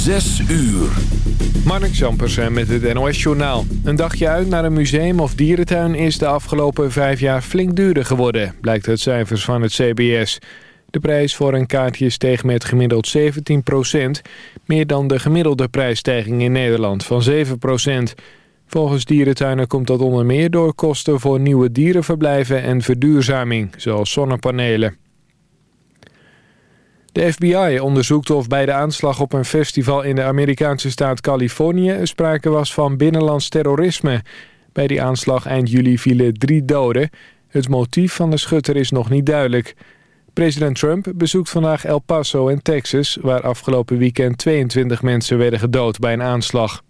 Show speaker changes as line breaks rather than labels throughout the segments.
Zes uur.
Marnik Zampersen met het NOS-journaal. Een dagje uit naar een museum of dierentuin is de afgelopen vijf jaar flink duurder geworden, blijkt uit cijfers van het CBS. De prijs voor een kaartje steeg met gemiddeld 17% meer dan de gemiddelde prijsstijging in Nederland van 7% Volgens dierentuinen komt dat onder meer door kosten voor nieuwe dierenverblijven en verduurzaming, zoals zonnepanelen. De FBI onderzoekt of bij de aanslag op een festival in de Amerikaanse staat Californië sprake was van binnenlands terrorisme. Bij die aanslag eind juli vielen drie doden. Het motief van de schutter is nog niet duidelijk. President Trump bezoekt vandaag El Paso en Texas... waar afgelopen weekend 22 mensen werden gedood bij een aanslag.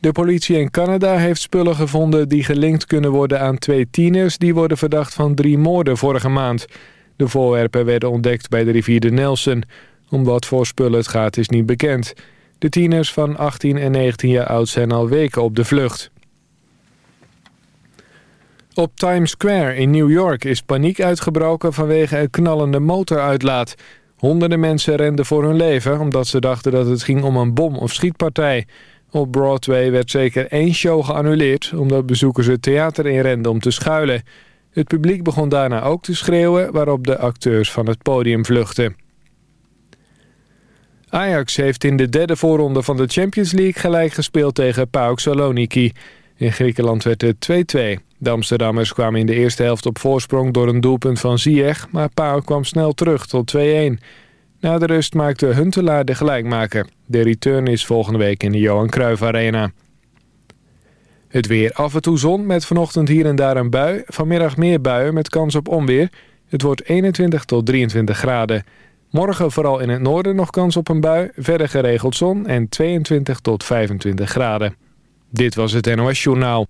De politie in Canada heeft spullen gevonden die gelinkt kunnen worden aan twee tieners... die worden verdacht van drie moorden vorige maand... De voorwerpen werden ontdekt bij de rivier de Nelson. Om wat voor spullen het gaat is niet bekend. De tieners van 18 en 19 jaar oud zijn al weken op de vlucht. Op Times Square in New York is paniek uitgebroken vanwege een knallende motoruitlaat. Honderden mensen renden voor hun leven omdat ze dachten dat het ging om een bom- of schietpartij. Op Broadway werd zeker één show geannuleerd omdat bezoekers het theater inrenden om te schuilen. Het publiek begon daarna ook te schreeuwen... waarop de acteurs van het podium vluchtten. Ajax heeft in de derde voorronde van de Champions League... gelijk gespeeld tegen PAOK Saloniki. In Griekenland werd het 2-2. De Amsterdammers kwamen in de eerste helft op voorsprong... door een doelpunt van Ziyech, maar PAOK kwam snel terug tot 2-1. Na de rust maakte Huntelaar de gelijkmaker. De return is volgende week in de Johan Cruijff Arena. Het weer af en toe zon met vanochtend hier en daar een bui. Vanmiddag meer buien met kans op onweer. Het wordt 21 tot 23 graden. Morgen vooral in het noorden nog kans op een bui. Verder geregeld zon en 22 tot 25 graden. Dit was het NOS Journaal.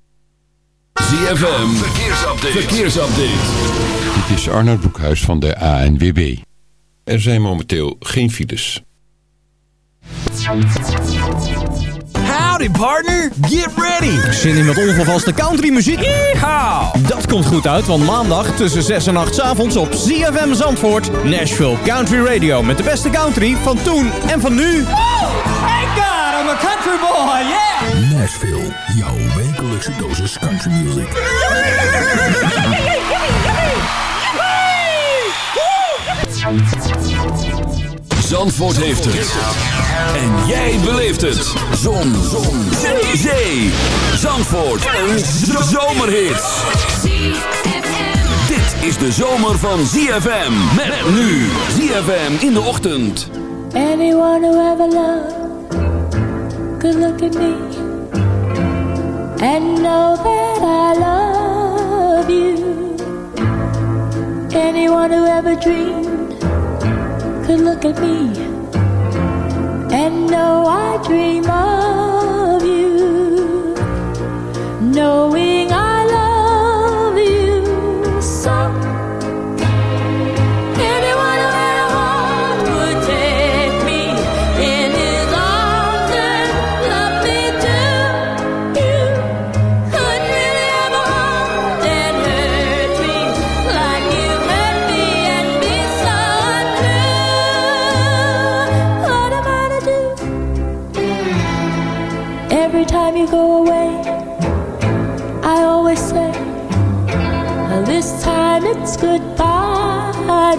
ZFM, verkeersupdate. verkeersupdate.
Dit is Arnold Boekhuis van de ANWB. Er zijn momenteel geen files.
Howdy partner, get ready! Zin in met ongevaste countrymuziek? Yeehaw! Dat komt goed uit, want maandag tussen 6 en 8 avonds op ZFM Zandvoort... Nashville Country Radio met de beste country van toen en van nu.
Thank God, I'm a country boy, yeah!
Nashville, jouw wekelijkse dosis country music. Zandvoort heeft het. En jij beleeft het. Zon. Zon. Zee. Zee. Zandvoort. Een zomerhit. Dit is de zomer van ZFM. Met nu. ZFM in de ochtend.
Anyone who ever loved could look at me and know that I love you. Anyone who ever dreamed could look at me and know I dream of you, knowing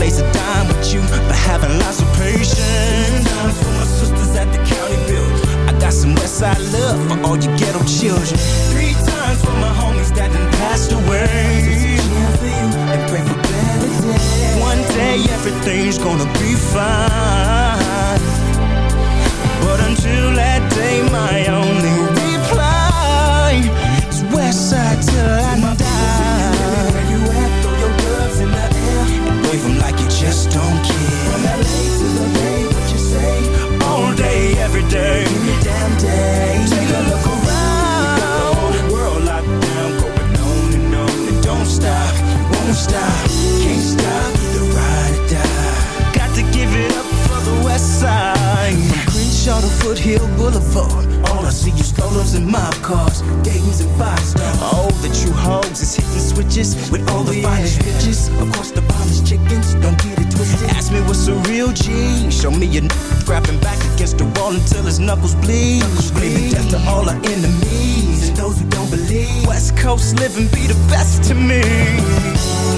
I blaze a dime with you for having lots of patience. Times for my sisters at the county build. I got some Westside love for all you ghetto children. Three times for my homies that done passed away. And pray for better days. One day everything's gonna be fine. But until that day, my only Foothill Boulevard. All I see is strollers and mob cars, Dayton's and five stars. Oh, the true hogs is hitting switches with all the oh, finest bitches. Of course, the finest chickens, don't get it twisted. Ask me what's a real G. Show me a n- grabbing back against the wall until his knuckles bleed. Screaming death to all our enemies and those who don't believe. West Coast living be the best to me.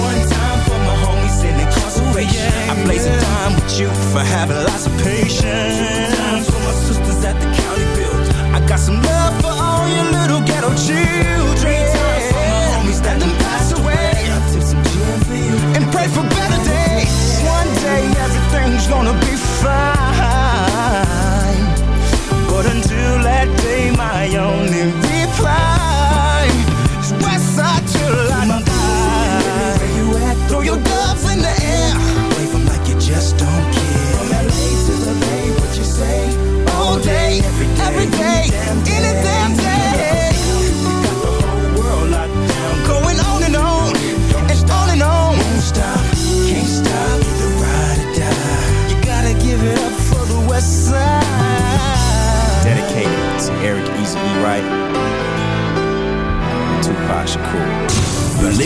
One time for my homies in oh, incarceration. I blaze a time with you for having lots of patience. Two times for my sisters at the county build. I got some love